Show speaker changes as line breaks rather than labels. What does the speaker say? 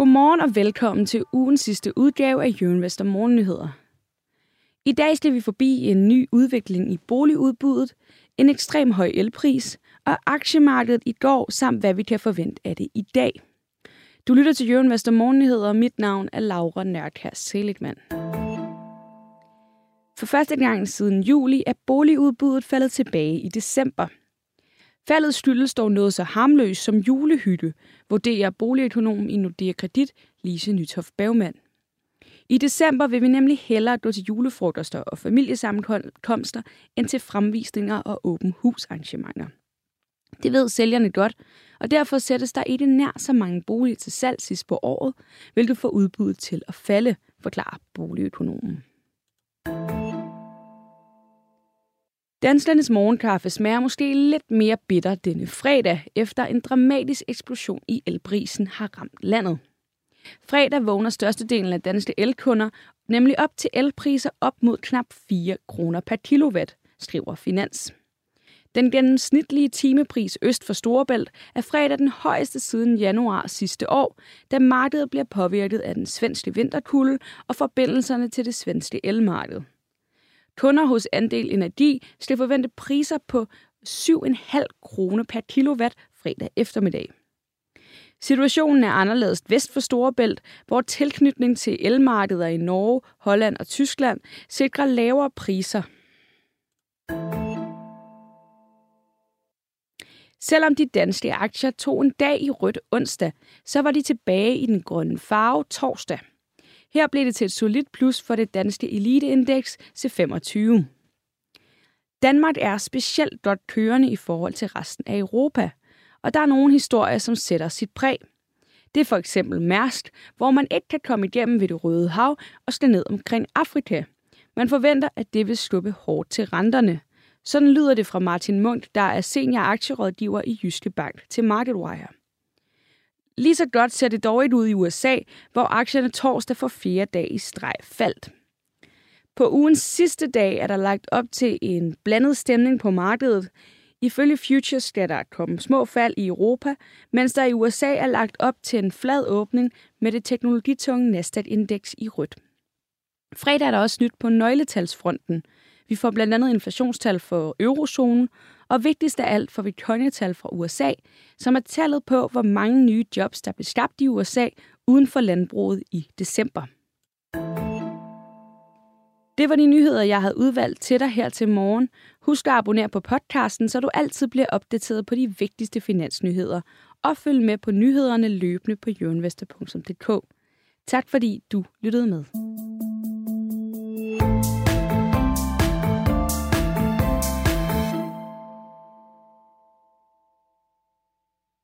Godmorgen og velkommen til ugens sidste udgave af Jørgen Vester Morgennyheder. I dag skal vi forbi en ny udvikling i boligudbuddet, en ekstrem høj elpris og aktiemarkedet i går, samt hvad vi kan forvente af det i dag. Du lytter til Jørgen Vester Morgennyheder, og mit navn er Laura Nørkær Seligman. For første gang siden juli er boligudbuddet faldet tilbage i december – Faldet skyldes dog noget så harmløst som julehytte, vurderer boligøkonomen i Nordea Kredit, Lise Nytoft Bagmand. I december vil vi nemlig hellere gå til julefrokoster og familiesammenkomster end til fremvisninger og åben husarrangementer. Det ved sælgerne godt, og derfor sættes der ikke nær så mange boliger til salg sidst på året, hvilket får udbuddet til at falde, forklarer boligøkonomen. Danskernes morgenkaffe smager måske lidt mere bitter denne fredag, efter en dramatisk eksplosion i elprisen har ramt landet. Fredag vågner størstedelen af danske elkunder nemlig op til elpriser op mod knap 4 kroner per kilowatt, skriver Finans. Den gennemsnitlige timepris øst for Storebælt er fredag den højeste siden januar sidste år, da markedet bliver påvirket af den svenske vinterkulde og forbindelserne til det svenske elmarked. Kunder hos Andel Energi skal forvente priser på 7,5 kroner per kilowatt fredag eftermiddag. Situationen er anderledes vest for Storebælt, hvor tilknytning til elmarkeder i Norge, Holland og Tyskland sikrer lavere priser. Selvom de danske aktier tog en dag i rødt onsdag, så var de tilbage i den grønne farve torsdag. Her blev det til et solidt plus for det danske eliteindeks til 25. Danmark er specielt godt kørende i forhold til resten af Europa, og der er nogle historier, som sætter sit præg. Det er for eksempel Mærsk, hvor man ikke kan komme igennem ved det Røde Hav og skal ned omkring Afrika. Man forventer, at det vil skubbe hårdt til renterne. Sådan lyder det fra Martin Munk, der er senior aktierådgiver i Jyske Bank til MarketWire. Lige så godt ser det dog ikke ud i USA, hvor aktierne torsdag for fire dage i streg faldt. På ugens sidste dag er der lagt op til en blandet stemning på markedet. Ifølge Futures skal der komme små fald i Europa, mens der i USA er lagt op til en flad åbning med det teknologitunge Nasdaq-indeks i rødt. Fredag er der også nyt på nøgletalsfronten. Vi får blandt andet inflationstal for eurozonen, og vigtigst af alt får vi kongetal fra USA, som er tallet på, hvor mange nye jobs, der blev skabt i USA uden for landbruget i december. Det var de nyheder, jeg havde udvalgt til dig her til morgen. Husk at abonnere på podcasten, så du altid bliver opdateret på de vigtigste finansnyheder. Og følg med på nyhederne løbende på jørnvester.dk. Tak fordi du lyttede med.